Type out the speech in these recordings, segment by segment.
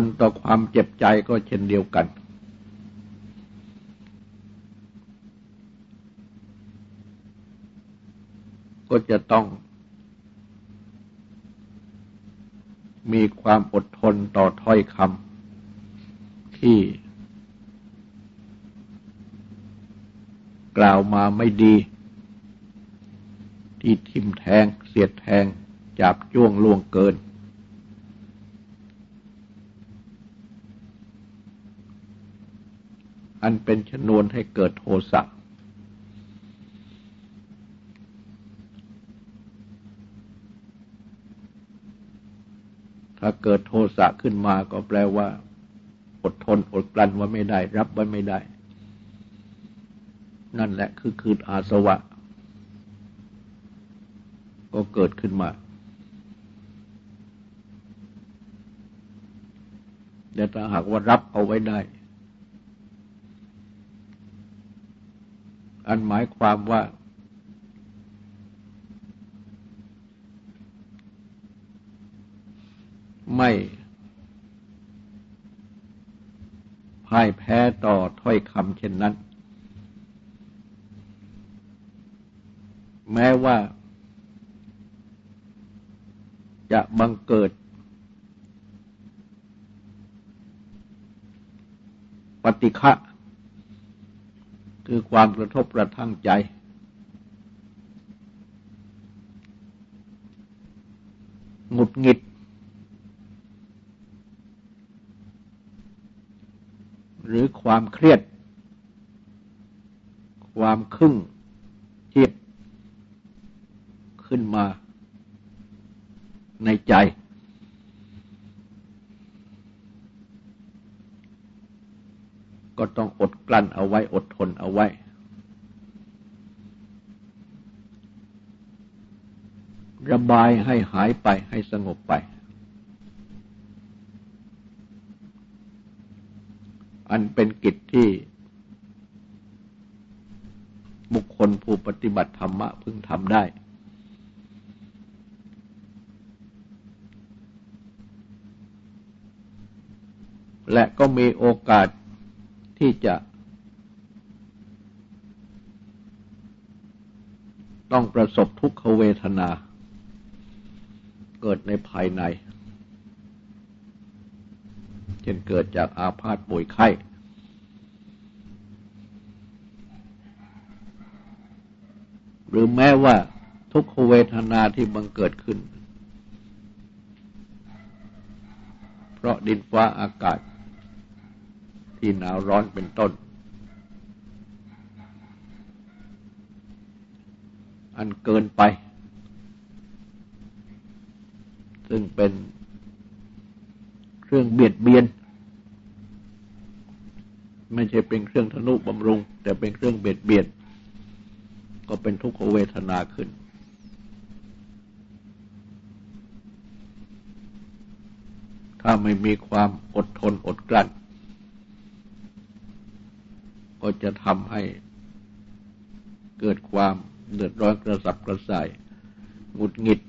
นต่อความเจ็บใจก็เช่นเดียวกัน ก็จะต้องมีความอดทนต่อถ้อยคำที่กล่าวมาไม่ดี ที่ทิมแทง เสียดแทง จับจ้วงล่วงเกิน อันเป็นชนวนให้เกิดโทสะถ้าเกิดโทสะขึ้นมาก็แปลว่า อดทนอดกลั้นว่าไม่ได้ รับไว้ไม่ได้ นั่นแหละคือคืนอาสวะ ก็เกิดขึ้นมาแต่ถ้าหากว่ารับเอาไว้ได้ อันหมายความว่า ไม่พ่ายแพ้ต่อถ้อยคำเช่นนั้น แม้ว่า จะบังเกิด ปฏิฆะ คือความกระทบกระทั่งใจ หงุดหงิด หรือความเครียด ความคึ่งเทียบขึ้นมาในใจ ก็ต้องอดกลั้นเอาไว้อดทนเอาไว้ ระบายให้หายไปให้สงบไป อันเป็นกิจที่ บุคคลผู้ปฏิบัติธรรมะพึงทำได้และก็มีโอกาส ที่จะต้องประสบทุกขเวทนา เกิดในภายใน เช่นเกิดจากอาพาธป่วยไข้ หรือแม้ว่าทุกขเวทนาที่บังเกิดขึ้น เพราะดินฟ้าอากาศ ที่หนาวร้อนเป็นต้น อันเกินไป ซึ่งเป็นเครื่องเบียดเบียน ไม่ใช่เป็นเครื่องทนุบำรุง แต่เป็นเครื่องเบียดเบียน ก็เป็นทุกขเวทนาขึ้นถ้าไม่มีความอดทนอดกลั้น ก็จะทำให้เกิดความเดือดร้อนกระสับกระส่ายหงุดหงิด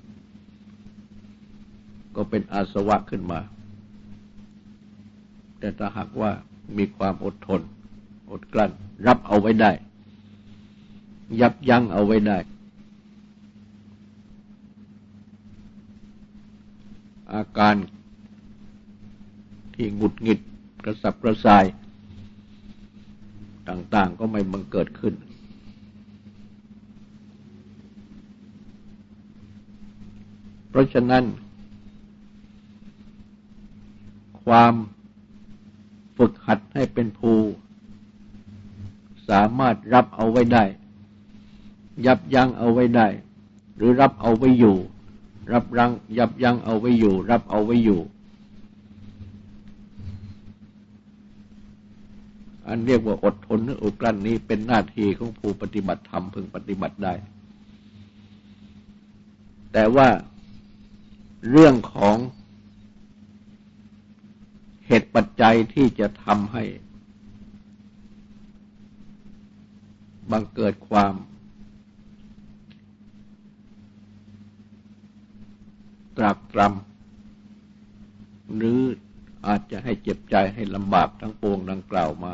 ก็เป็นอาสวะขึ้นมา แต่ถ้าหากว่ามีความอดทน อดกลั้น รับเอาไว้ได้ ยับยั้งเอาไว้ได้ อาการที่หงุดหงิดกระสับกระส่าย ต่างๆ ก็ไม่บังเกิดขึ้น เพราะฉะนั้น ความฝึกหัดให้เป็นภูสามารถรับเอาไว้ได้ ยับยั้งเอาไว้ได้ หรือรับเอาไว้อยู่ รับรังยับยั้งเอาไว้อยู่ รับเอาไว้อยู่ อันเรียกว่าอดทนหรืออดกลั้นนี้เป็นหน้าที่ของผู้ปฏิบัติธรรมพึงปฏิบัติได้ แต่ว่าเรื่องของเหตุปัจจัยที่จะทำให้ บังเกิดความ ตรากตรำหรืออาจจะให้เจ็บใจให้ลำบากทั้งปวงดังกล่าวมา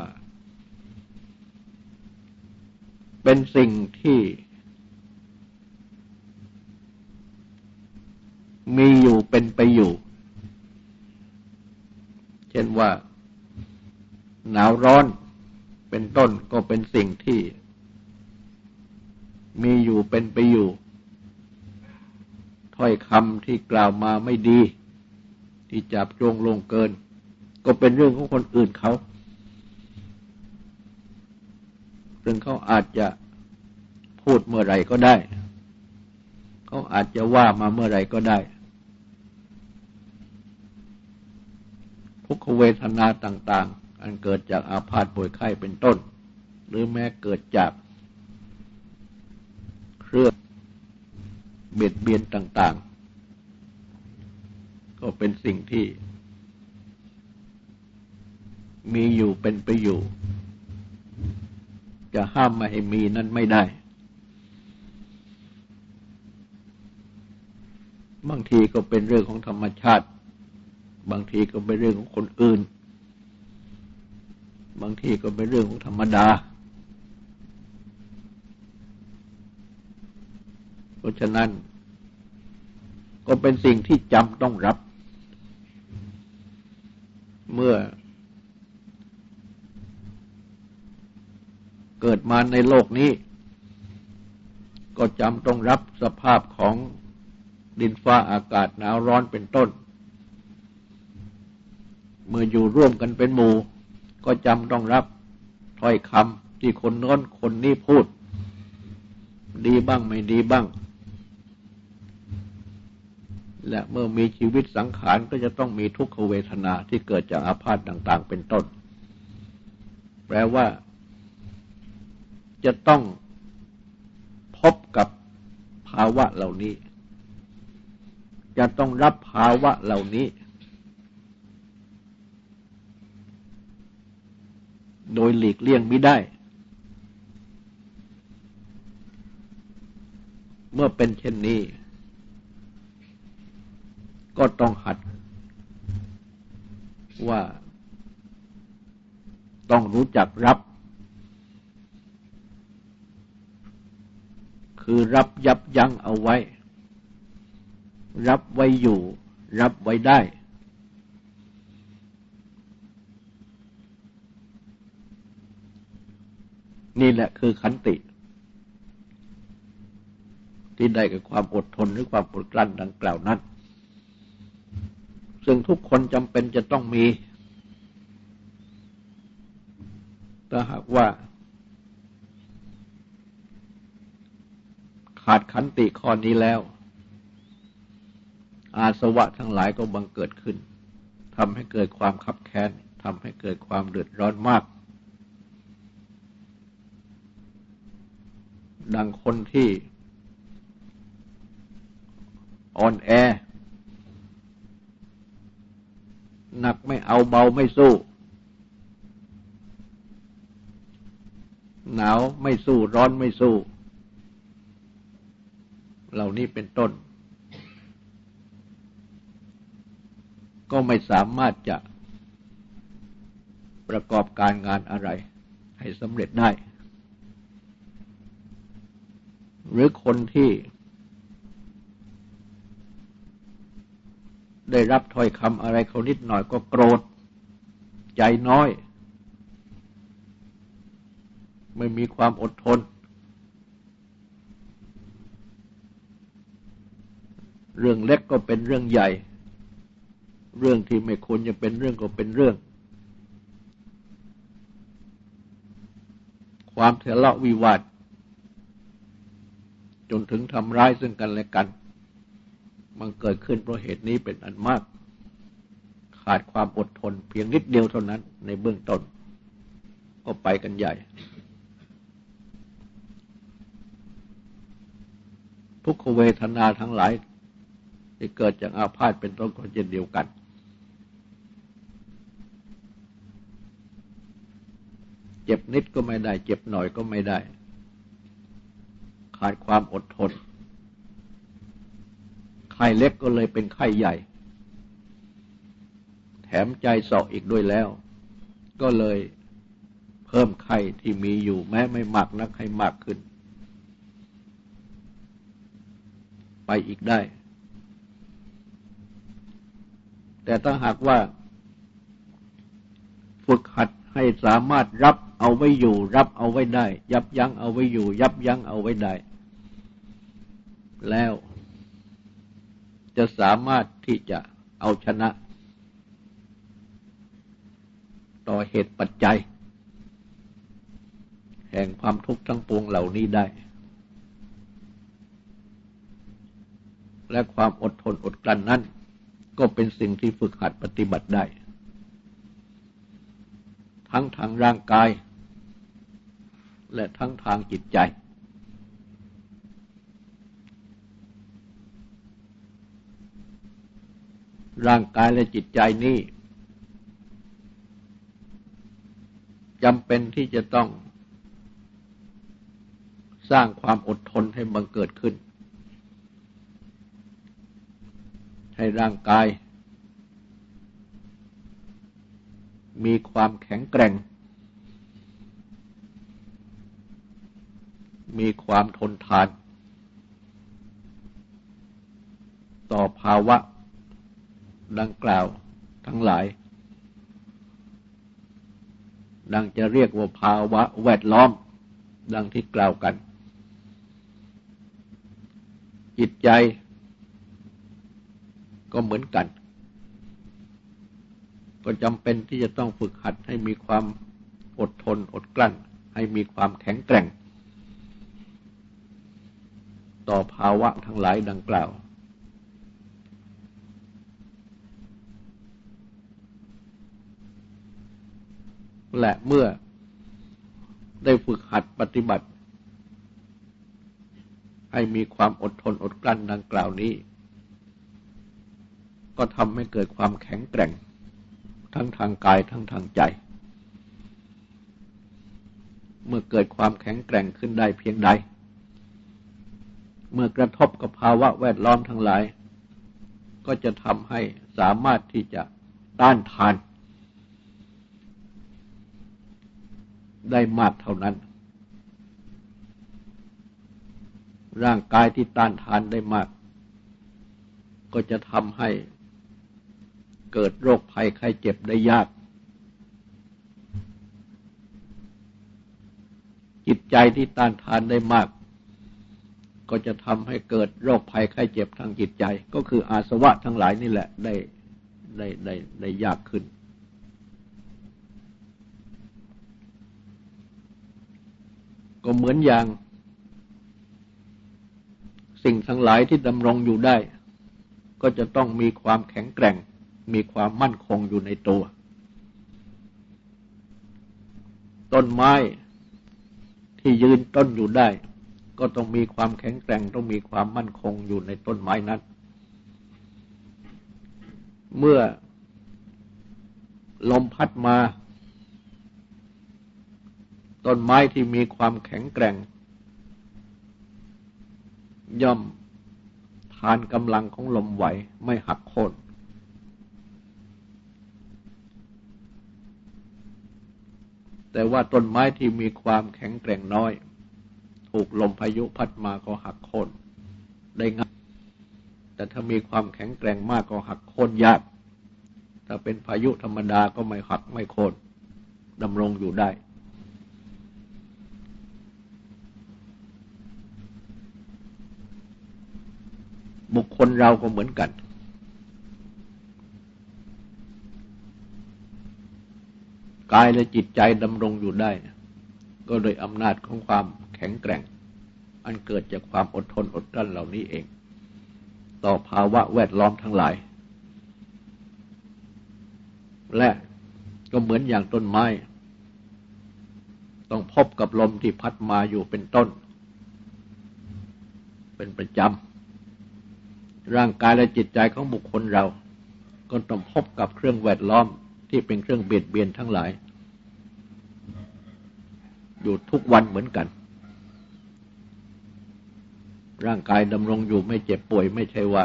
เป็นสิ่งที่มีอยู่เป็นไปอยู่ เช่นว่า หนาวร้อนเป็นต้นก็เป็นสิ่งที่ มีอยู่เป็นไปอยู่ ถ้อยคำที่กล่าวมาไม่ดี ที่จับจงลงเกิน ก็เป็นเรื่องของคนอื่นเขา ซึ่งเขาอาจจะพูดเมื่อไรก็ได้ เขาอาจจะว่ามาเมื่อไรก็ได้ทุกขเวทนาต่าง ๆ อันเกิดจากอาพาธป่วยไข้เป็นต้น หรือแม้เกิดจากเครื่องเบียดเบียนต่าง ๆ ก็เป็นสิ่งที่ มีอยู่เป็นไปอยู่ จะห้ามไม่ให้มีนั้นไม่ได้ บางทีก็เป็นเรื่องของธรรมชาติ บางทีก็เป็นเรื่องของคนอื่น บางทีก็เป็นเรื่องของธรรมดา เพราะฉะนั้น ก็เป็นสิ่งที่จำต้องรับ เมื่อ เกิดมาในโลกนี้ ก็จำต้องรับสภาพของดินฟ้าอากาศหนาวร้อนเป็นต้น เมื่ออยู่ร่วมกันเป็นหมู่ ก็จำต้องรับถ้อยคำที่คนโน้นคนนี้พูด ดีบ้างไม่ดีบ้าง และเมื่อมีชีวิตสังขารก็จะต้องมีทุกขเวทนาที่เกิดจากอาพาธต่าง ๆ เป็นต้น แปลว่า จะต้องพบกับภาวะเหล่านี้ จะต้องรับภาวะเหล่านี้ โดยหลีกเลี่ยงไม่ได้ เมื่อเป็นเช่นนี้ ก็ต้องหัดว่าต้องรู้จักรับ คือรับยับยั้งเอาไว้ รับไว้อยู่ รับไว้ได้ นี่แหละคือขันติ ที่ได้กับความอดทนหรือความอดกลั้นดังกล่าวนั้น ซึ่งทุกคนจำเป็นจะต้องมีถ้าหากว่า ขาดขันติข้อนี้แล้ว อาสวะทั้งหลายก็บังเกิดขึ้นทำให้เกิดความขับแค้นทำให้เกิดความเดือดร้อนมาก ดังคนที่อ่อนแอ หนักไม่เอาเบาไม่สู้ หนาวไม่สู้ร้อนไม่สู้ เหล่านี้เป็นต้น ก็ไม่สามารถจะประกอบการงานอะไร ให้สำเร็จได้ หรือคนที่ ได้รับถ้อยคำอะไรเขานิดหน่อยก็โกรธ ใจน้อย ไม่มีความอดทน เรื่องเล็กก็เป็นเรื่องใหญ่ เรื่องที่ไม่ควรจะเป็นเรื่องก็เป็นเรื่อง ความทะเลาะวิวาท จนถึงทำร้ายซึ่งกันและกัน มันเกิดขึ้นเพราะเหตุนี้เป็นอันมาก ขาดความอดทนเพียงนิดเดียวเท่านั้น ในเบื้องต้น ก็ไปกันใหญ่ทุกขเวทนาทั้งหลาย ที่เกิดจากอาพาธเป็นต้นก็เช่นเดียวกัน เจ็บนิดก็ไม่ได้ เจ็บหน่อยก็ไม่ได้ ขาดความอดทน ไข้เล็กก็เลยเป็นไข้ใหญ่แทมใจเสาะอีกด้วยแล้ว ก็เลยเพิ่มไข่ที่มีอยู่แม้ไม่มากนักให้มากขึ้น ไปอีกได้ แต่ถ้าหากว่า ฝึกหัดให้สามารถรับเอาไว้อยู่ รับเอาไว้ได้ ยับยั้งเอาไว้อยู่ ยับยั้งเอาไว้ได้ แล้วจะสามารถที่จะเอาชนะ ต่อเหตุปัจจัย แห่งความทุกข์ทั้งปวงเหล่านี้ได้ และความอดทนอดกลั้นนั้น ก็เป็นสิ่งที่ฝึกหัดปฏิบัติได้ ทั้งทางร่างกาย และทั้งทางจิตใจ ร่างกายและจิตใจนี้จำเป็นที่จะต้องสร้างความอดทนให้บังเกิดขึ้น ให้ร่างกาย มีความแข็งแกร่ง มีความทนทาน ต่อภาวะดังกล่าวทั้งหลาย ดังจะเรียกว่าภาวะแวดล้อม ดังที่กล่าวกัน จิตใจ ก็เหมือนกัน ก็จำเป็นที่จะต้องฝึกหัดให้มีความอดทนอดกลั้น ให้มีความแข็งแกร่ง ต่อภาวะทั้งหลายดังกล่าว และเมื่อได้ฝึกหัดปฏิบัติ ให้มีความอดทนอดกลั้นดังกล่าวนี้ ก็ทำให้เกิดความแข็งแกร่ง ทั้งทางกายทั้งทางใจ เมื่อเกิดความแข็งแกร่งขึ้นได้เพียงใด เมื่อกระทบกับภาวะแวดล้อมทั้งหลาย ก็จะทำให้สามารถที่จะต้านทาน ได้มากเท่านั้น ร่างกายที่ต้านทานได้มาก ก็จะทำให้ เกิดโรคภัยไข้เจ็บได้ยาก จิตใจที่ต้านทานได้มาก ก็จะทำให้เกิดโรคภัยไข้เจ็บทางจิตใจ ก็คืออาสวะทั้งหลายนี่แหละได้ได้ได้ได้ยากขึ้น ก็เหมือนอย่าง สิ่งทั้งหลายที่ดำรงอยู่ได้ ก็จะต้องมีความแข็งแกร่ง มีความมั่นคงอยู่ในตัว ต้นไม้ที่ยืนต้นอยู่ได้ ก็ต้องมีความแข็งแกร่งต้องมีความมั่นคงอยู่ในต้นไม้นั้น เมื่อลมพัดมา ต้นไม้ที่มีความแข็งแกร่ง ย่อมทานกำลังของลมไหวไม่หักโค่น แต่ว่าต้นไม้ที่มีความแข็งแกร่งน้อย ถูกลมพายุพัดมาก็หักโค่นได้ง่ายแต่ถ้ามีความแข็งแกร่งมากก็หักโค่นยาก ถ้าเป็นพายุธรรมดาก็ไม่หักไม่โค่นดำรงอยู่ได้ บุคคลเราก็เหมือนกัน กายและจิตใจดำรงอยู่ได้ก็โดยอำนาจของความแข็งแกร่ง อันเกิดจากความอดทนอดกลั้นเหล่านี้เอง ต่อภาวะแวดล้อมทั้งหลาย และก็เหมือนอย่างต้นไม้ ต้องพบกับลมที่พัดมาอยู่เป็นต้น เป็นประจำ ร่างกายและจิตใจของบุคคลเรา ก็ต้องพบกับเครื่องแวดล้อม ที่เป็นเครื่องเบียดเบียนทั้งหลาย อยู่ทุกวันเหมือนกัน ร่างกายดำรงอยู่ไม่เจ็บป่วยไม่ใช่ว่า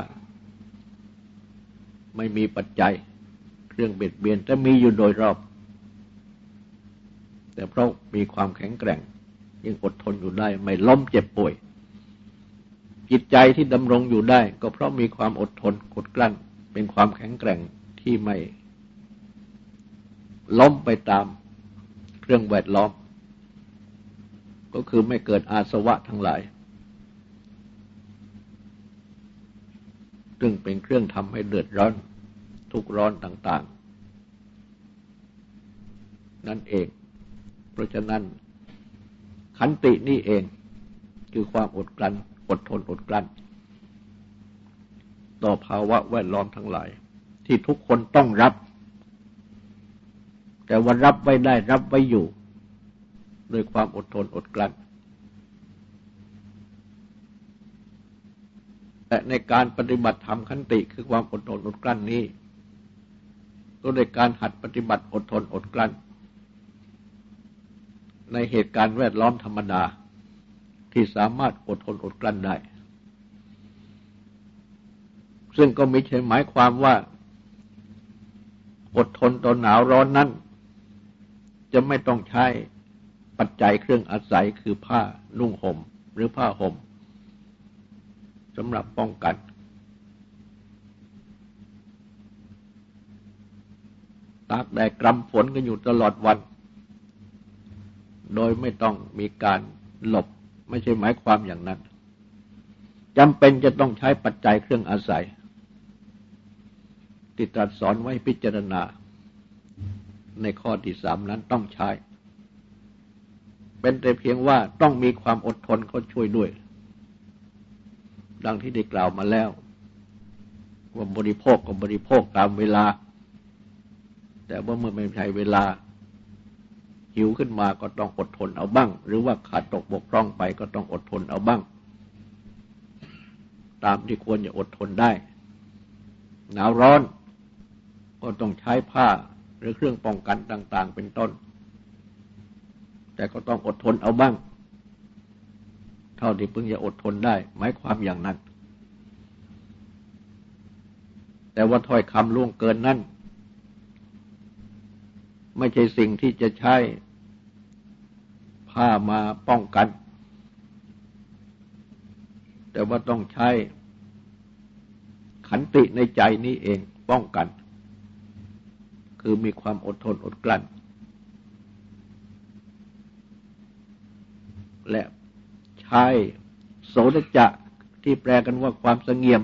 ไม่มีปัจจัย เครื่องเบียดเบียนแต่มีอยู่โดยรอบ แต่เพราะมีความแข็งแกร่งยังอดทนอยู่ได้ ไม่ล้มเจ็บป่วย จิตใจที่ดำรงอยู่ได้ ก็เพราะมีความอดทนกดกลั้น เป็นความแข็งแกร่งที่ไม่ ล้มไปตามเครื่องแวดล้อม ก็คือไม่เกิดอาสวะทั้งหลาย ซึ่งเป็นเครื่องทำให้เดือดร้อน ทุกร้อนต่าง ๆ นั่นเอง เพราะฉะนั้น ขันตินี่เองคือความอดกลั้นอดทนอดกลั้น ต่อภาวะแวดล้อมทั้งหลาย ที่ทุกคนต้องรับ แต่ว่ารับไว้ได้รับไว้อยู่ด้วยความอดทนอดกลั้นและในการปฏิบัติธรรมขันติคือความอดทนอดกลั้นนี้ก็ในการหัดปฏิบัติอดทนอดกลั้น ในเหตุการณ์แวดล้อมธรรมดาที่สามารถอดทนอดกลั้นได้ ซึ่งก็ม่ใช่หมายความว่า อดทนต่อหนาวร้อนนั้น จะไม่ต้องใช้ปัจจัยเครื่องอาศัยคือผ้านุ่งห่มหรือผ้าห่มสำหรับป้องกัน ตากแดดกรำฝนกันอยู่ตลอดวัน โดยไม่ต้องมีการหลบไม่ใช่หมายความอย่างนั้นจำเป็นจะต้องใช้ปัจจัยเครื่องอาศัย ติดตรัสสอนไว้พิจารณา ในข้อที่สามนั้นต้องใช้ เป็นแต่เพียงว่าต้องมีความอดทนเขาช่วยด้วย ดังที่ได้กล่าวมาแล้ว ว่าบริโภคก็บริโภคตามเวลา แต่ว่าเมื่อไม่ใช่เวลา หิวขึ้นมาก็ต้องอดทนเอาบ้าง หรือว่าขาดตกบกพร่องไปก็ต้องอดทนเอาบ้าง ตามที่ควรจะอดทนได้ หนาวร้อนก็ต้องใช้ผ้า หรือเครื่องป้องกันต่าง ๆ เป็นต้น แต่ก็ต้องอดทนเอาบ้าง เท่าที่พึงจะอดทนได้หมายความอย่างนั้น แต่ว่าถ้อยคำล่วงเกินนั้นไม่ใช่สิ่งที่จะใช้ผ้ามาป้องกัน แต่ว่าต้องใช้ขันติในใจนี้เองป้องกัน คือมีความอดทนอดกลั้น และใช้โสดจะที่แปลกันว่าความสงเงียม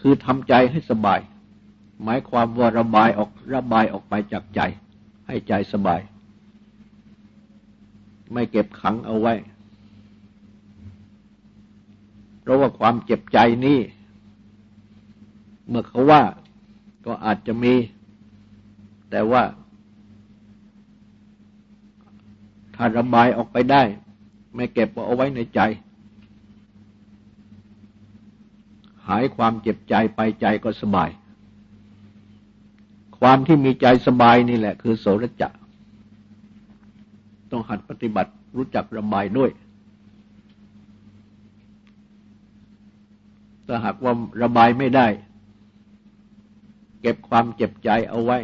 คือทำใจให้สบาย หมายความว่าระบายออกระบายออกไปจากใจ ให้ใจสบาย ไม่เก็บขังเอาไว้ เพราะว่าความเจ็บใจนี้เมื่อเขาว่าก็อาจจะมี แต่ว่า ถ้าระบายออกไปได้ ไม่เก็บเอาไว้ในใจ หายความเจ็บใจไปใจก็สบาย ความที่มีใจสบายนี่แหละ คือโสรจะ ต้องหัดปฏิบัติรู้จักระบายด้วยถ้าหากว่าระบายไม่ได้ เก็บความเจ็บใจเอาไว้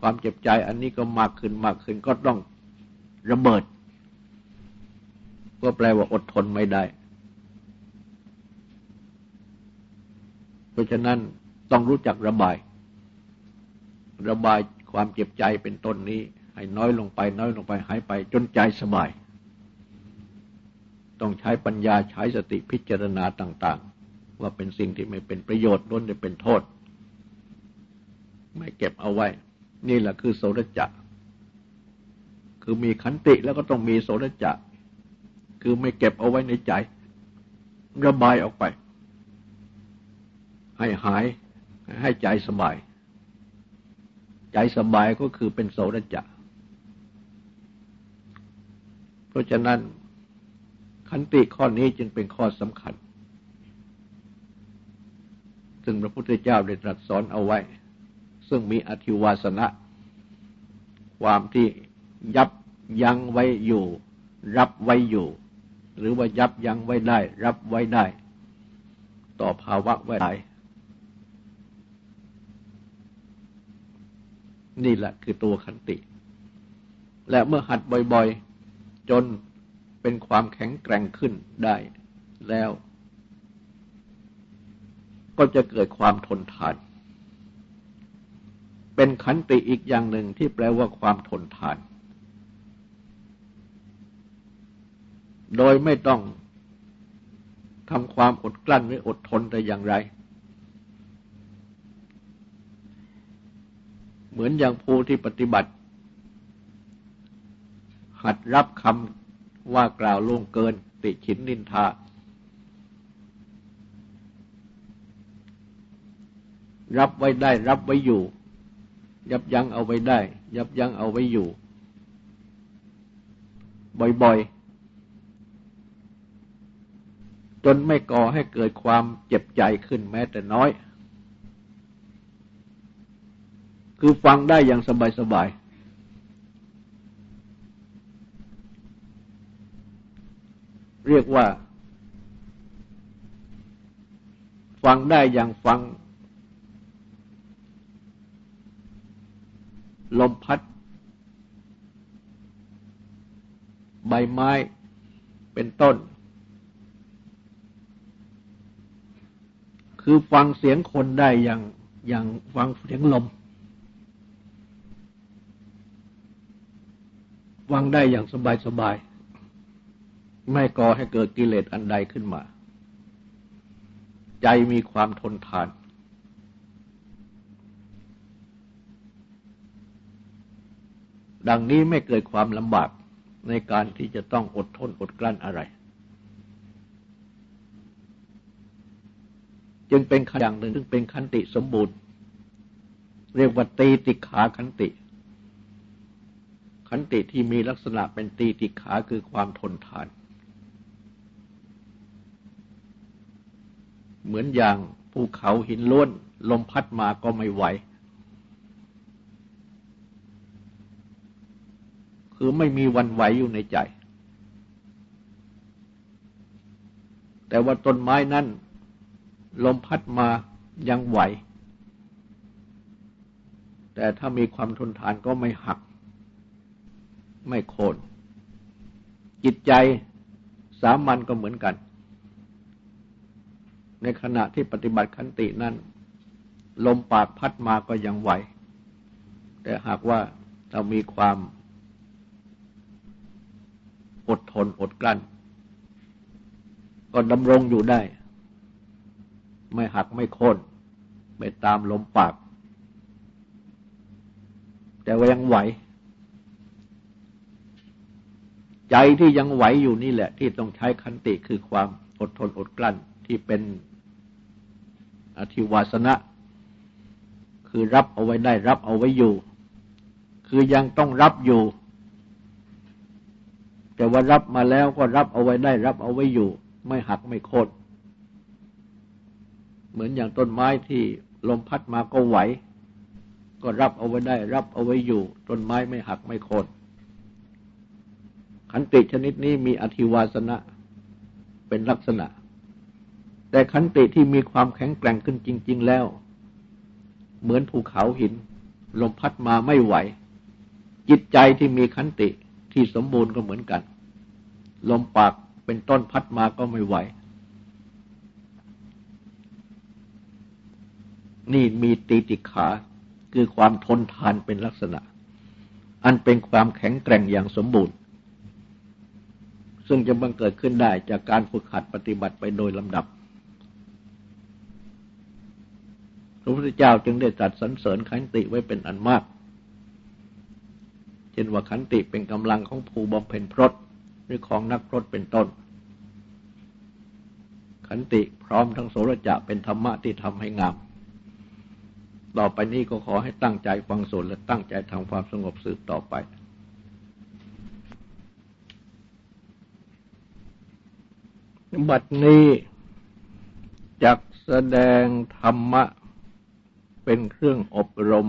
ความเจ็บใจ อันนี้ก็มากขึ้นมากขึ้นก็ต้องระเบิด ก็แปลว่าอดทนไม่ได้ เพราะฉะนั้นต้องรู้จักระบาย ระบายความเจ็บใจเป็นต้นนี้ ให้น้อยลงไป น้อยลงไปหายไป จนใจสบาย ต้องใช้ปัญญาใช้สติพิจารณาต่าง ๆ ว่าเป็นสิ่งที่ไม่เป็นประโยชน์ล้นจะเป็นโทษ ไม่เก็บเอาไว้ นี่แหละคือโสรจะ คือมีขันติแล้วก็ต้องมีโสรจะ คือไม่เก็บเอาไว้ในใจ ระบายออกไป ให้หายให้ใจสบาย ใจสบายก็คือเป็นโสรจะ เพราะฉะนั้นขันติข้อนี้จึงเป็นข้อสำคัญ ซึ่งพระพุทธเจ้าได้ตรัสสอนเอาไว้ ซึ่งมีอธิวาสนะ ความที่ยับยั้งไว้อยู่ รับไว้อยู่ หรือว่ายับยั้งไว้ได้ รับไว้ได้ ต่อภาวะไว้ได้นี่แหละคือตัวขันติ และเมื่อหัดบ่อยๆ จนเป็นความแข็งแกร่งขึ้นได้แล้ว ก็จะเกิดความทนทาน เป็นขันติอีกอย่างหนึ่งที่แปลว่าความทนทาน โดยไม่ต้องทำความอดกลั้นหรืออดทนแต่อย่างไร เหมือนอย่างผู้ที่ปฏิบัติ หัดรับคำว่ากล่าวล่วงเกิน ติฉินนินทา รับไว้ได้รับไว้อยู่ ยับยั้งเอาไว้ได้ ยับยั้งเอาไว้อยู่ บ่อยๆ จนไม่ก่อให้เกิดความเจ็บใจขึ้นแม้แต่น้อย คือฟังได้อย่างสบายๆ เรียกว่า ฟังได้อย่างฟัง ลมพัด ใบไม้เป็นต้น คือฟังเสียงคนได้อย่างอย่างฟังเสียงลม ฟังได้อย่างสบายสบาย ไม่ก่อให้เกิดกิเลสอันใดขึ้นมา ใจมีความทนทาน ดังนี้ไม่เกิดความลำบากในการที่จะต้องอดทนอดกลั้นอะไร จึงเป็นอย่างหนึ่งซึ่งเป็นขันติสมบูรณ์ เรียกว่าตีติขาขันติขันติที่มีลักษณะเป็นตีติขาคือความทนทาน เหมือนอย่างภูเขาหินล้วน ลมพัดมาก็ไม่ไหว คือไม่มีวันไหวอยู่ในใจ แต่ว่าต้นไม้นั้น ลมพัดมายังไหว แต่ถ้ามีความทนทานก็ไม่หัก ไม่โค่นจิตใจสามัญก็เหมือนกัน ในขณะที่ปฏิบัติขันตินั้น ลมปากพัดมาก็ยังไหว แต่หากว่าเรามีความ อดทนอดกลั้น ก็ดำรงอยู่ได้ ไม่หักไม่โค่นไปตามลมปาก แต่ว่ายังไหว ใจที่ยังไหวอยู่นี่แหละ ที่ต้องใช้คันติคือความอดทนอดกลั้นที่เป็นอธิวาสนะ คือรับเอาไว้ได้รับเอาไว้อยู่ คือยังต้องรับอยู่ แต่ว่ารับมาแล้วก็รับเอาไว้ได้รับเอาไว้อยู่ ไม่หักไม่โค่นเหมือนอย่างต้นไม้ที่ลมพัดมาก็ไหว ก็รับเอาไว้ได้ รับเอาไว้อยู่ ต้นไม้ไม่หักไม่โค่นขันติชนิดนี้มีอธิวาสนะเป็นลักษณะ แต่ขันติที่มีความแข็งแกร่งขึ้นจริง ๆแล้ว เหมือนภูเขาหิน ลมพัดมาไม่ไหว จิตใจที่มีขันติ ที่สมบูรณ์ก็เหมือนกัน ลมปากเป็นต้นพัดมาก็ไม่ไหว นี่มีตีติขาคือความทนทานเป็นลักษณะ อันเป็นความแข็งแกร่งอย่างสมบูรณ์ ซึ่งจะบังเกิดขึ้นได้จากการฝึกหัดปฏิบัติไปโดยลำดับพระพุทธเจ้าจึงได้ตรัสสรรเสริญขันติไว้เป็นอันมาก ช่นว่าขันติเป็นกำลังของผู้บำเพ็ญพรตหรือของนักพรตเป็นต้น ขันติพร้อมทั้งโสรจะเป็นธรรมะที่ทำให้งาม ต่อไปนี้ก็ขอให้ตั้งใจฟังสวดและตั้งใจทำความสงบสืบต่อไปบัดนี้จักแสดงธรรมะ เป็นเครื่องอบรม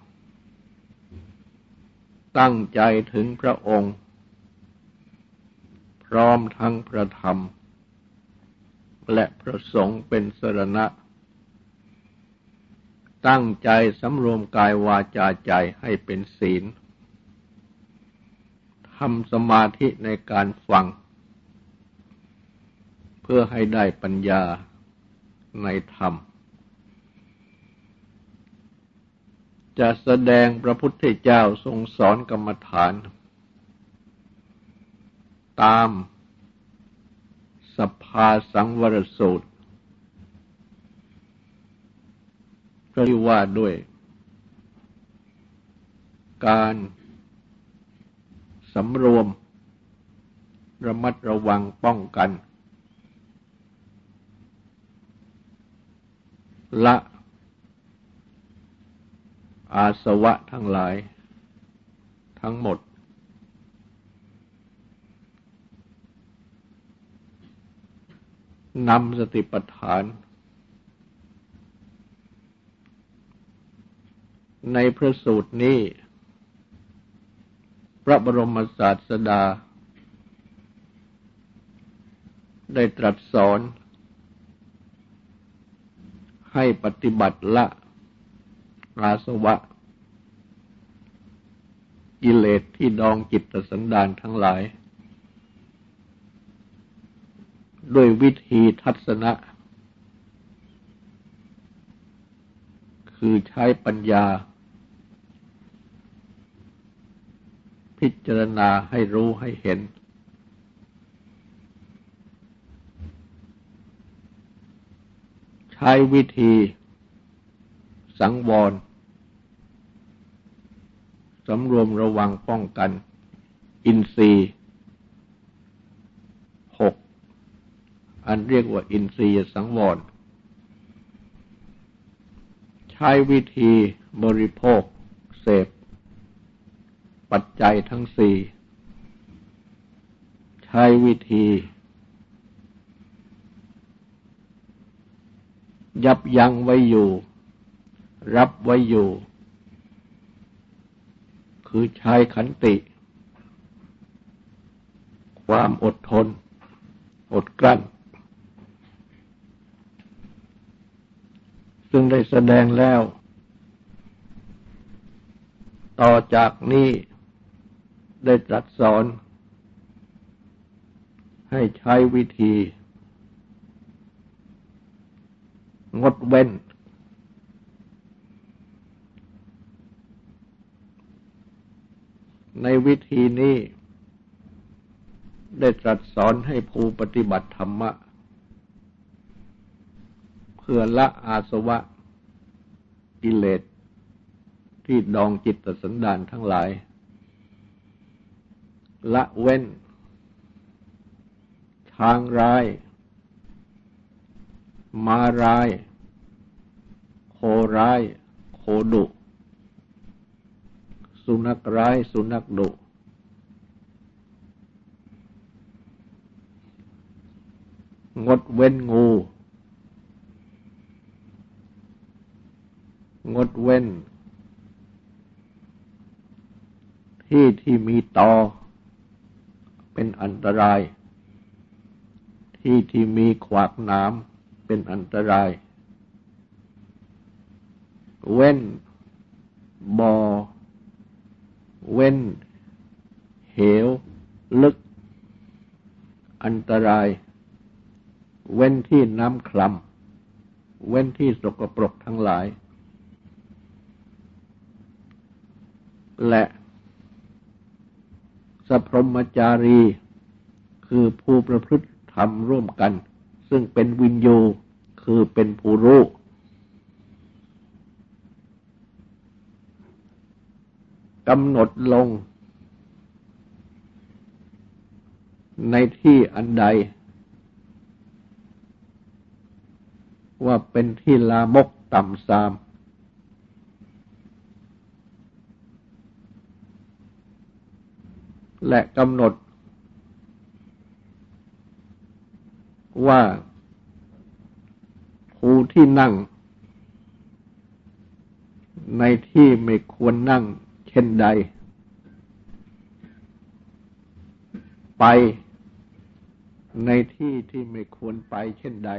ตั้งใจถึงพระองค์ พร้อมทั้งพระธรรม และพระสงฆ์เป็นสรณะ ตั้งใจสำรวมกายวาจาใจให้เป็นศีลทำสมาธิในการฟัง เพื่อให้ได้ปัญญาในธรรม จะแสดงพระพุทธเจ้าทรงสอนกรรมฐาน ตามสภาสังวรสูตรก็ที่ว่าด้วย การสำรวม ระมัดระวังป้องกัน ละ อาสวะทั้งหลาย ทั้งหมด นำสติปัฏฐาน ในพระสูตรนี้ พระบรมศาสดา ได้ตรัสสอน ให้ปฏิบัติละ อาสวะ กิเลสที่ดองจิตสันดานทั้งหลาย ด้วยวิธีทัศนะ คือใช้ปัญญา พิจารณาให้รู้ให้เห็นใช้วิธีสังวร สำรวมระวังป้องกัน อินทรีย์หกอันเรียกว่าอินทรีย์สังวร ใช้วิธีบริโภค เสพ ปัจจัยทั้งสี่ใช้วิธี ยับยั้งไว้อยู่ รับไว้อยู่ คือใช้ขันติ ความอดทน อดกลั้น ซึ่งได้แสดงแล้ว ต่อจากนี้ได้ตรัสสอน ให้ใช้วิธี งดเว้น ในวิธีนี้ ได้ตรัสสอนให้ผู้ปฏิบัติธรรมะ เพื่อละอาสวะ กิเลสที่ดองจิตสันดานทั้งหลาย ละเว้น ทางร้าย มาร้าย โคร้าย โคดุ สุนัขร้ายสุนัขดุงดเว้นงู งดเว้น ที่ที่มีตอ เป็นอันตราย ที่ที่มีขวากน้ำเป็นอันตราย เว้นบอ่อ เว้น เหว ลึก อันตราย เว้นที่น้ำคลำเว้นที่สกปรกทั้งหลาย และสพรมจารี คือผู้ประพฤติธรรมร่วมกัน ซึ่งเป็นวินโยคือเป็นผู้รู้ กำหนดลง ในที่อันใด ว่าเป็นที่ลามกต่ำซาม และกำหนด ว่าผู้ที่นั่ง ในที่ไม่ควรนั่ง เช่นใด ไปในที่ที่ไม่ควรไปเช่นใด